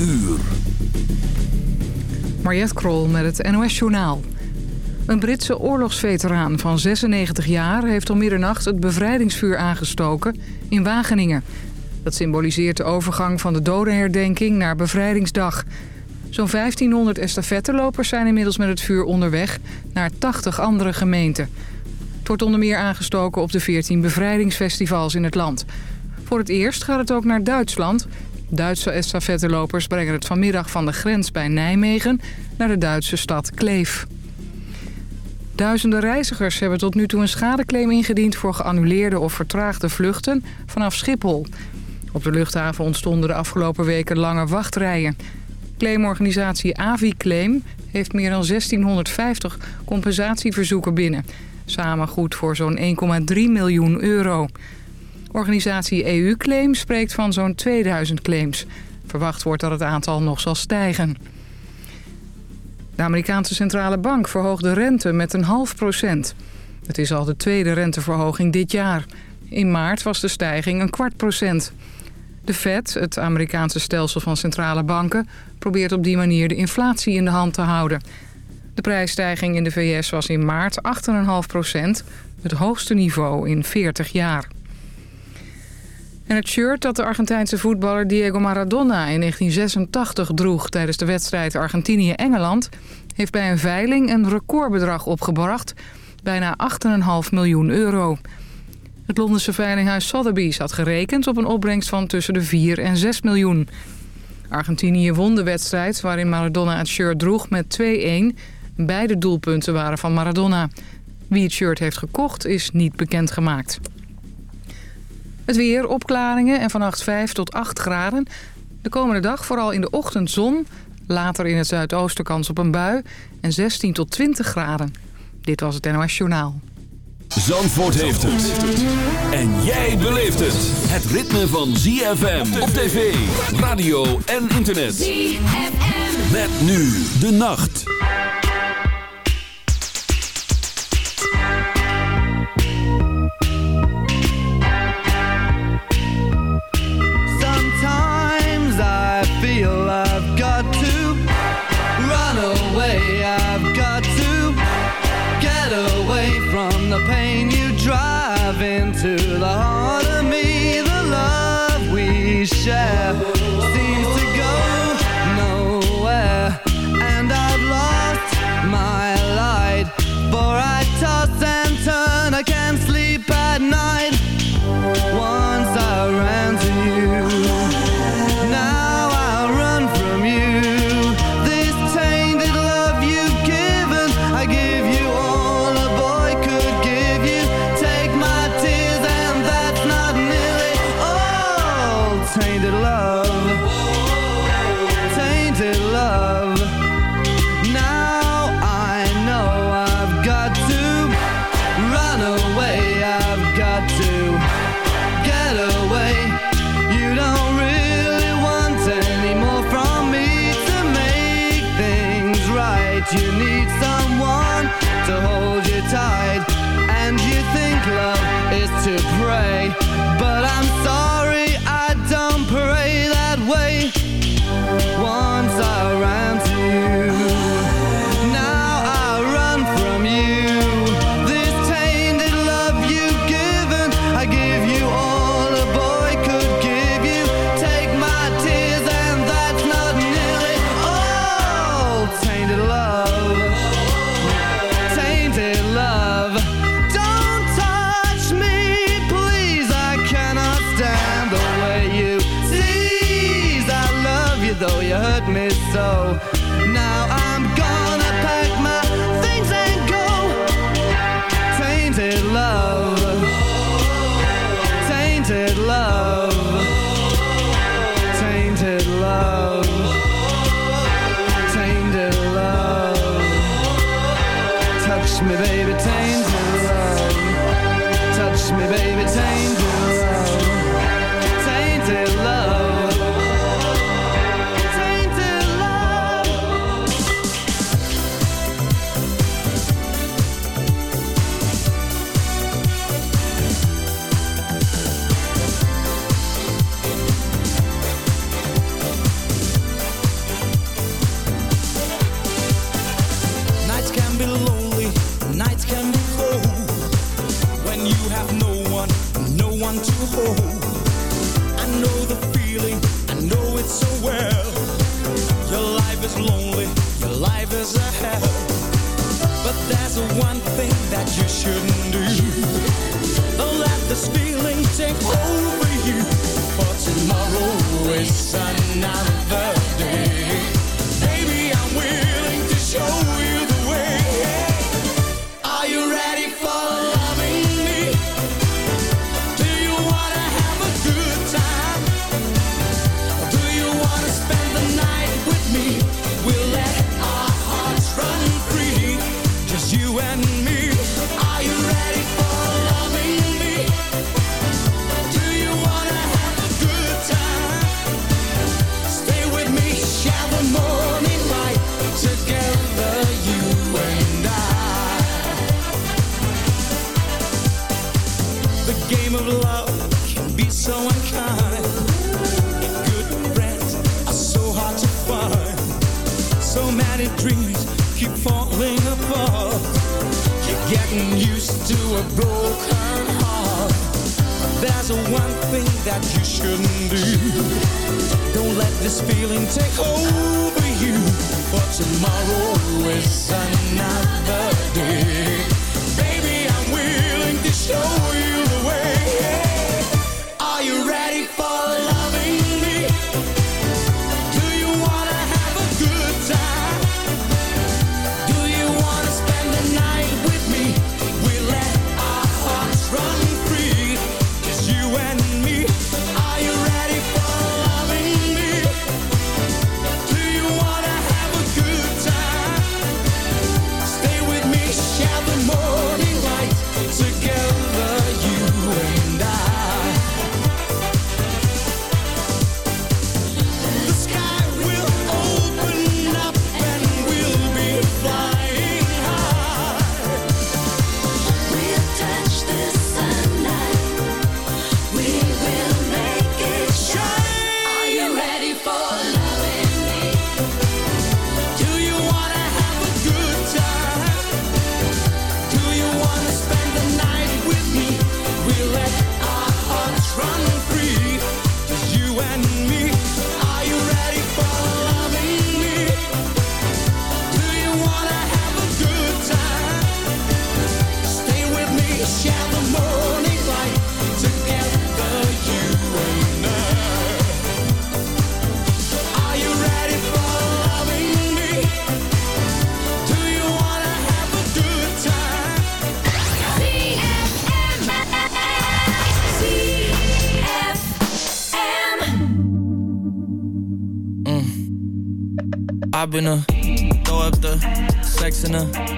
uur. Mariette Krol met het NOS Journaal. Een Britse oorlogsveteraan van 96 jaar heeft om middernacht het bevrijdingsvuur aangestoken in Wageningen. Dat symboliseert de overgang van de dodenherdenking naar bevrijdingsdag. Zo'n 1500 estafettelopers zijn inmiddels met het vuur onderweg naar 80 andere gemeenten. Het wordt onder meer aangestoken op de 14 bevrijdingsfestivals in het land. Voor het eerst gaat het ook naar Duitsland. Duitse estafettelopers brengen het vanmiddag van de grens bij Nijmegen naar de Duitse stad Kleef. Duizenden reizigers hebben tot nu toe een schadeclaim ingediend... voor geannuleerde of vertraagde vluchten vanaf Schiphol. Op de luchthaven ontstonden de afgelopen weken lange wachtrijen. Claimorganisatie Aviclaim heeft meer dan 1650 compensatieverzoeken binnen. Samen goed voor zo'n 1,3 miljoen euro. Organisatie EU-claim spreekt van zo'n 2000 claims. Verwacht wordt dat het aantal nog zal stijgen. De Amerikaanse Centrale Bank verhoogt de rente met een half procent. Het is al de tweede renteverhoging dit jaar. In maart was de stijging een kwart procent. De Fed, het Amerikaanse stelsel van centrale banken... probeert op die manier de inflatie in de hand te houden. De prijsstijging in de VS was in maart 8,5 procent. Het hoogste niveau in 40 jaar. Het shirt dat de Argentijnse voetballer Diego Maradona in 1986 droeg... tijdens de wedstrijd Argentinië-Engeland... heeft bij een veiling een recordbedrag opgebracht. Bijna 8,5 miljoen euro. Het Londense veilinghuis Sotheby's had gerekend op een opbrengst van tussen de 4 en 6 miljoen. Argentinië won de wedstrijd waarin Maradona het shirt droeg met 2-1. Beide doelpunten waren van Maradona. Wie het shirt heeft gekocht is niet bekendgemaakt. Het weer, opklaringen en vannacht 5 tot 8 graden. De komende dag vooral in de ochtend zon. Later in het zuidoosten kans op een bui. En 16 tot 20 graden. Dit was het NOS Journaal. Zandvoort heeft het. En jij beleeft het. Het ritme van ZFM op tv, radio en internet. ZFM. Met nu de nacht. Robbing her, throw up the sex in her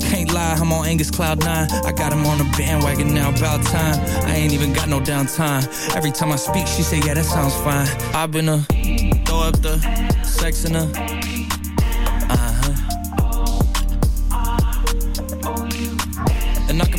Can't lie, I'm on Angus Cloud 9. I got him on the bandwagon now, about time. I ain't even got no downtime. Every time I speak, she say, yeah, that sounds fine. I've been a throw up the sex in her. Uh-huh. And I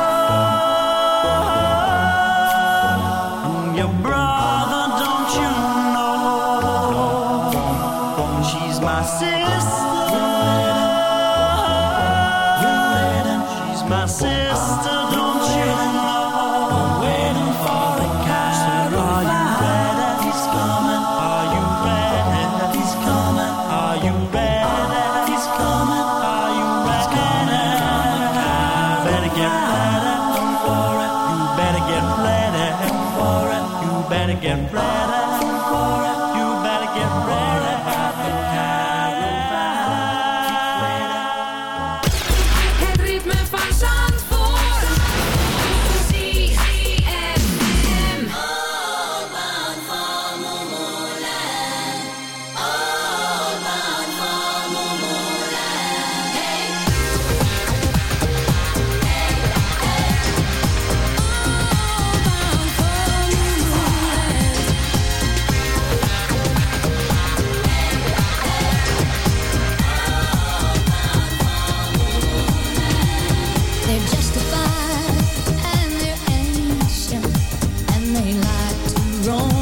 wrong.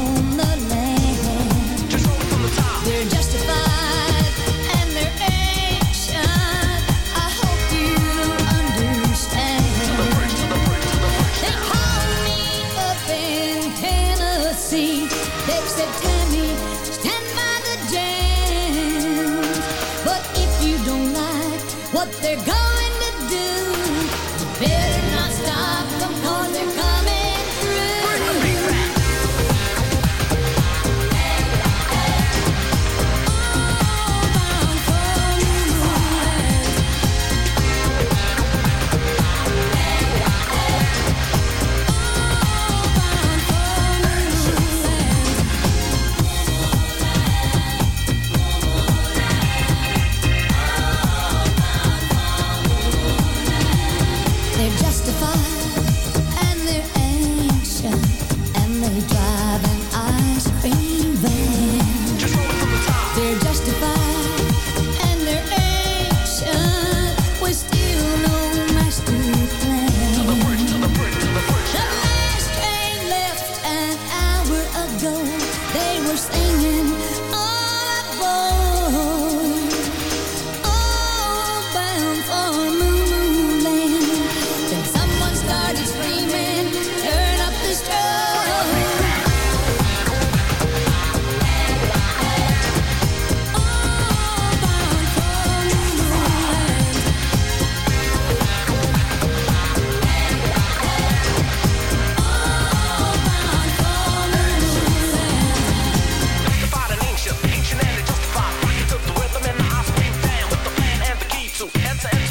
and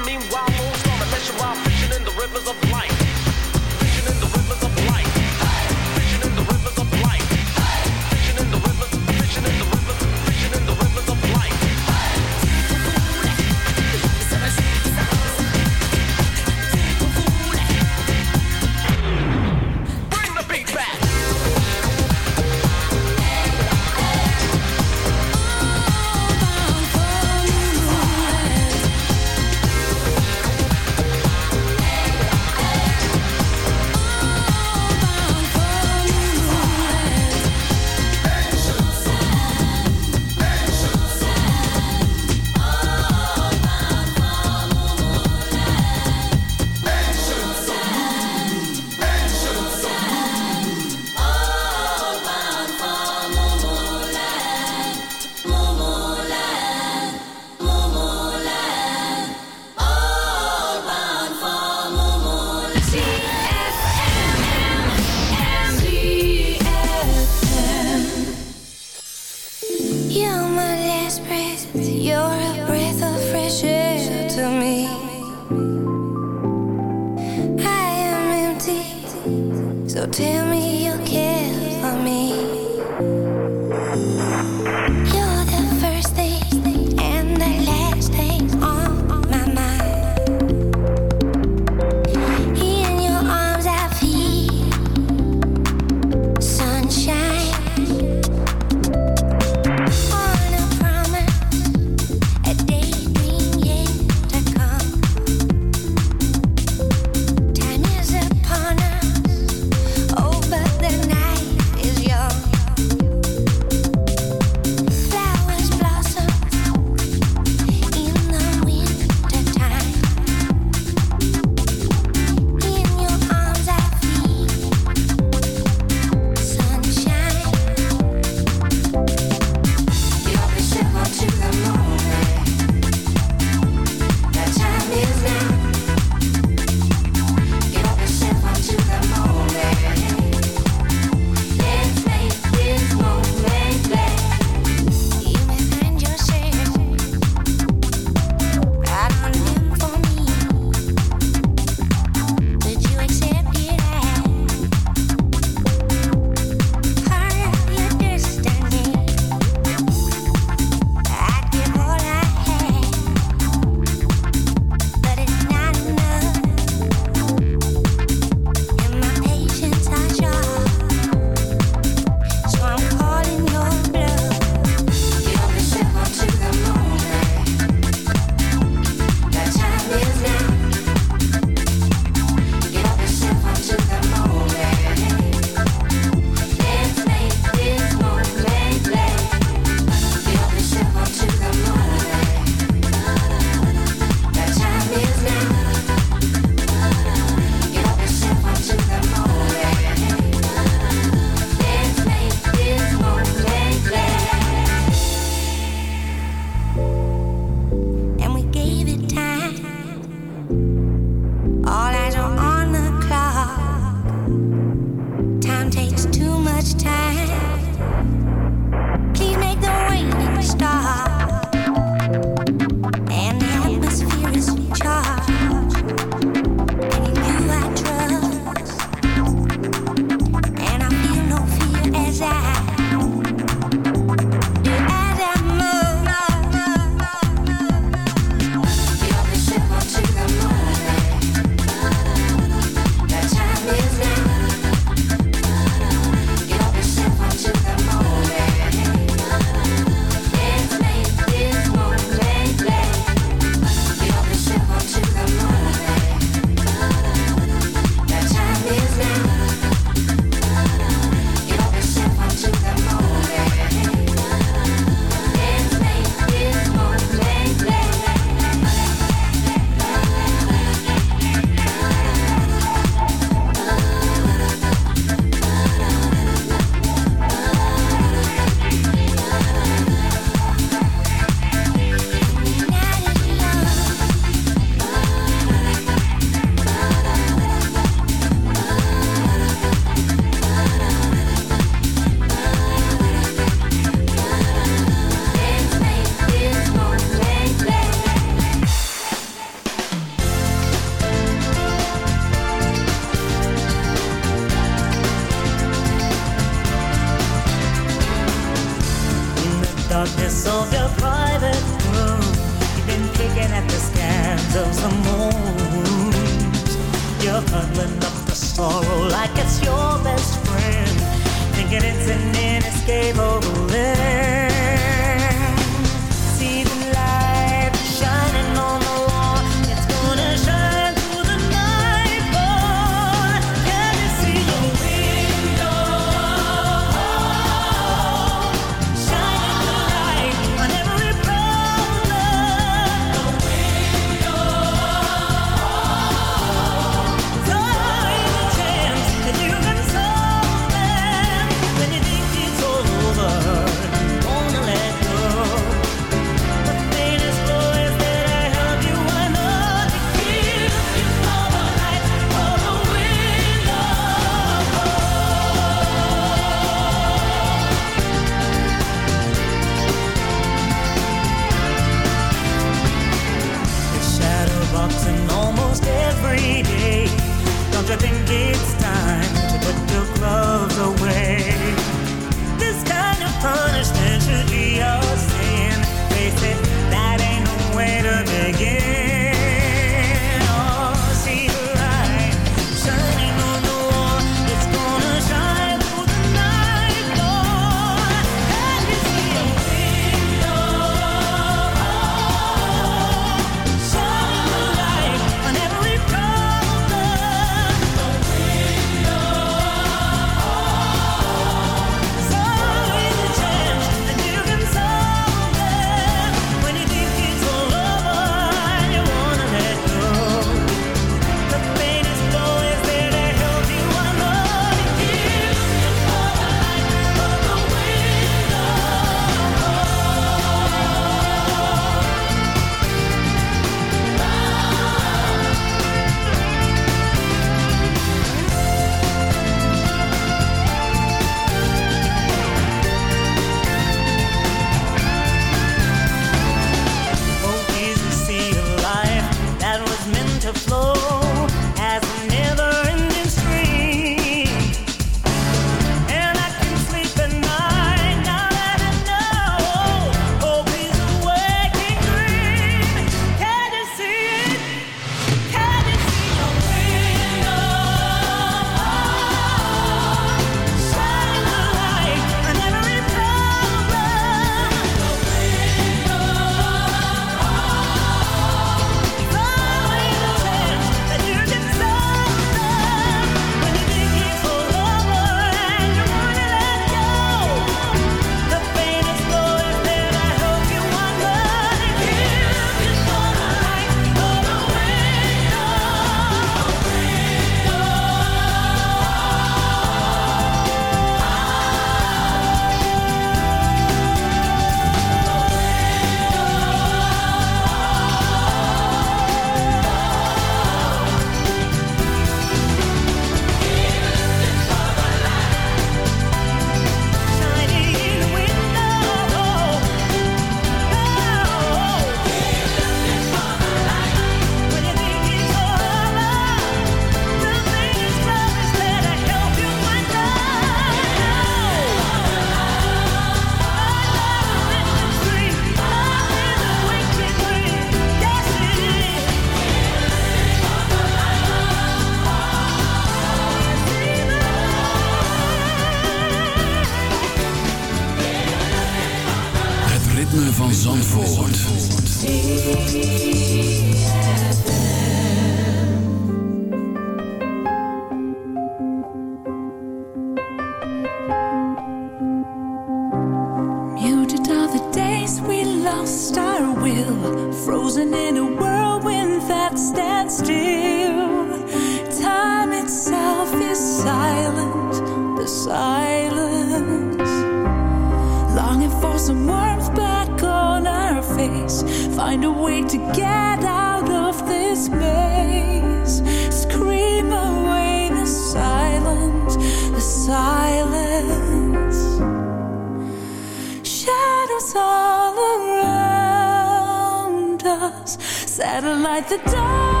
satellite the dark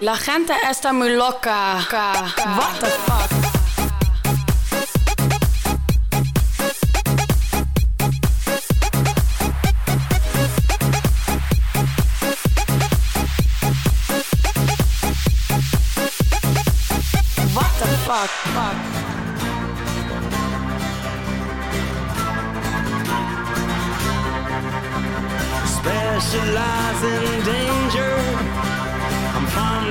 La gente está muy loca. What the fuck? Fuck? fuck? specialize in danger.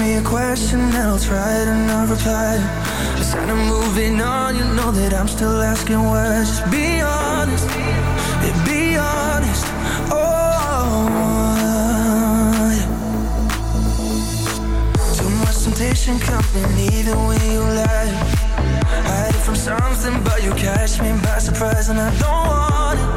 me a question and I'll try to not reply. Just kind of moving on, you know that I'm still asking why. Just be honest, yeah, be honest. Oh, yeah. too much temptation coming either way you lie. Hide from something, but you catch me by surprise, and I don't want it.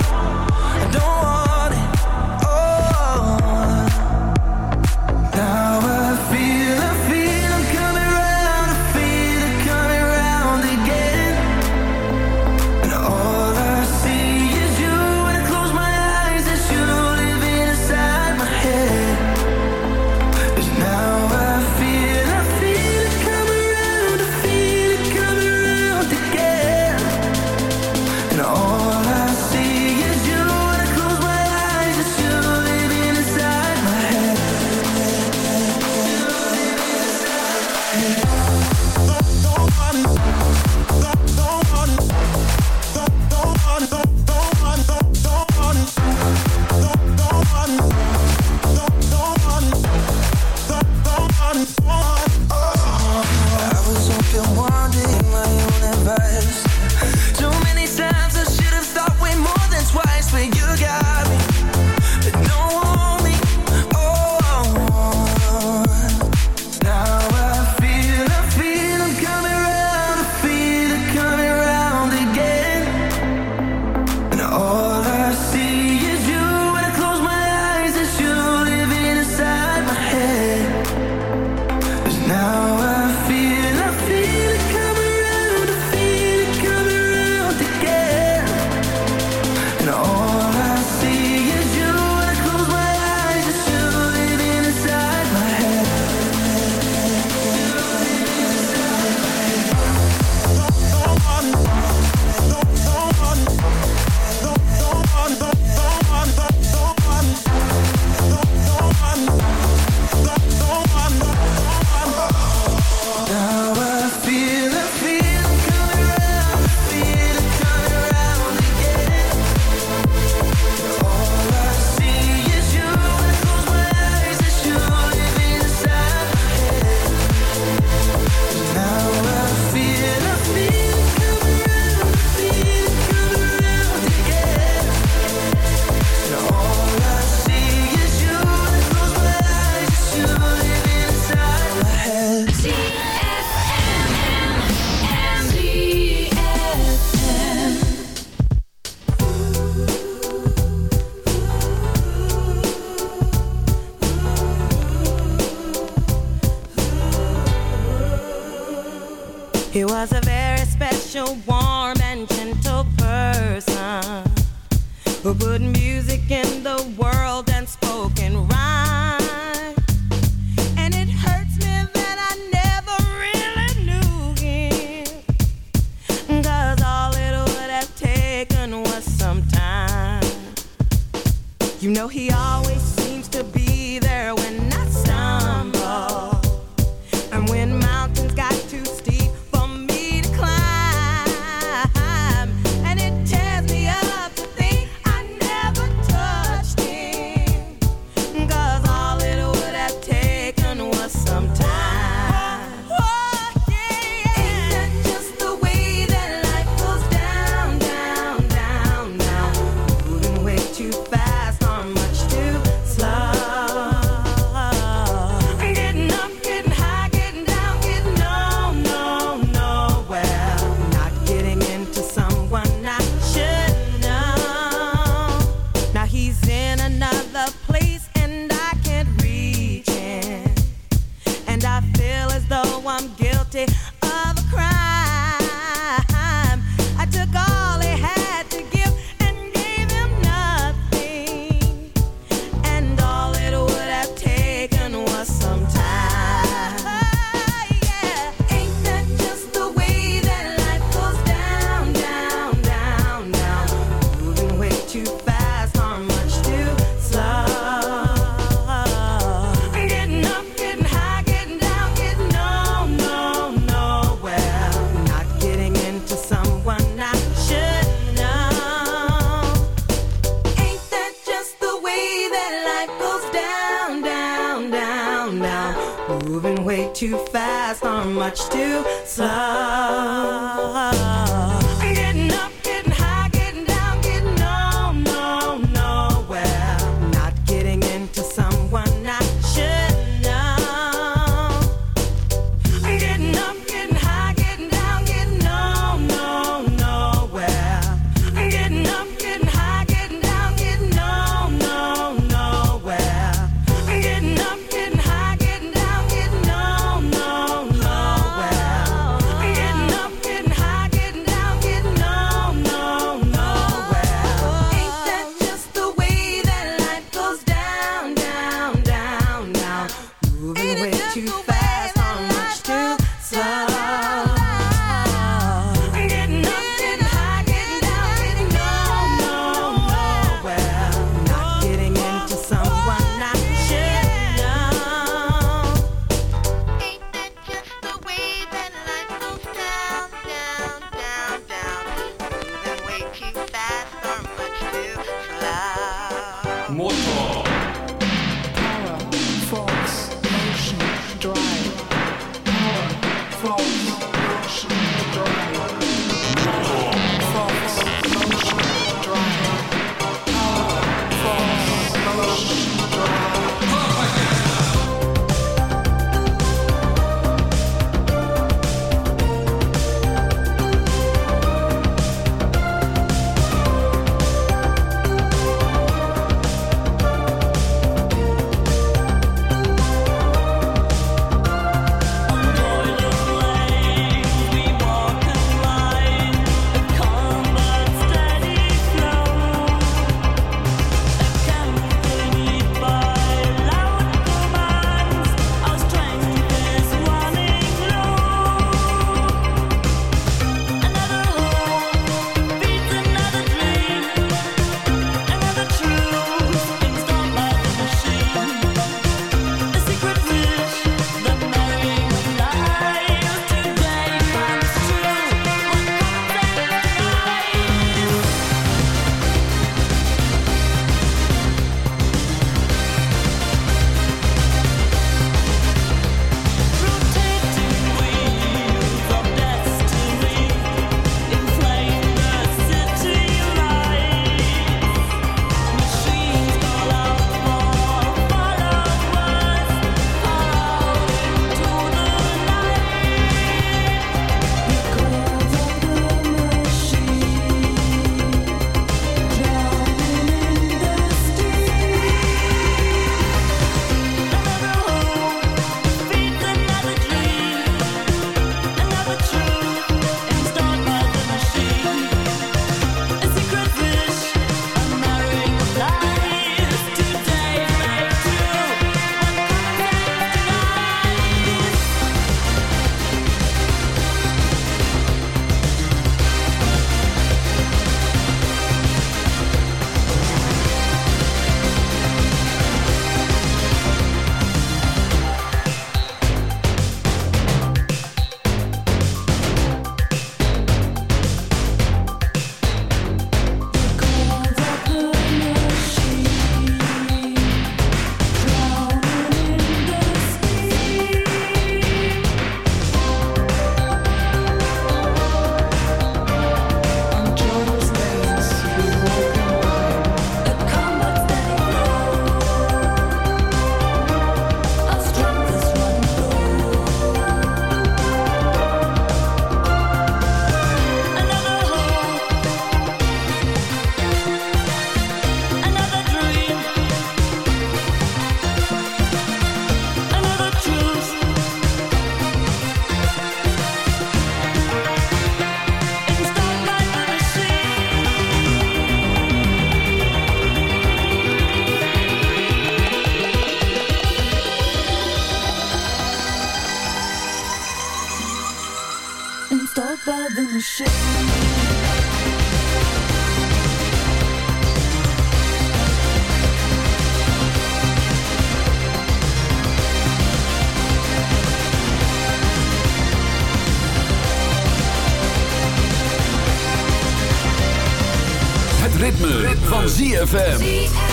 FM.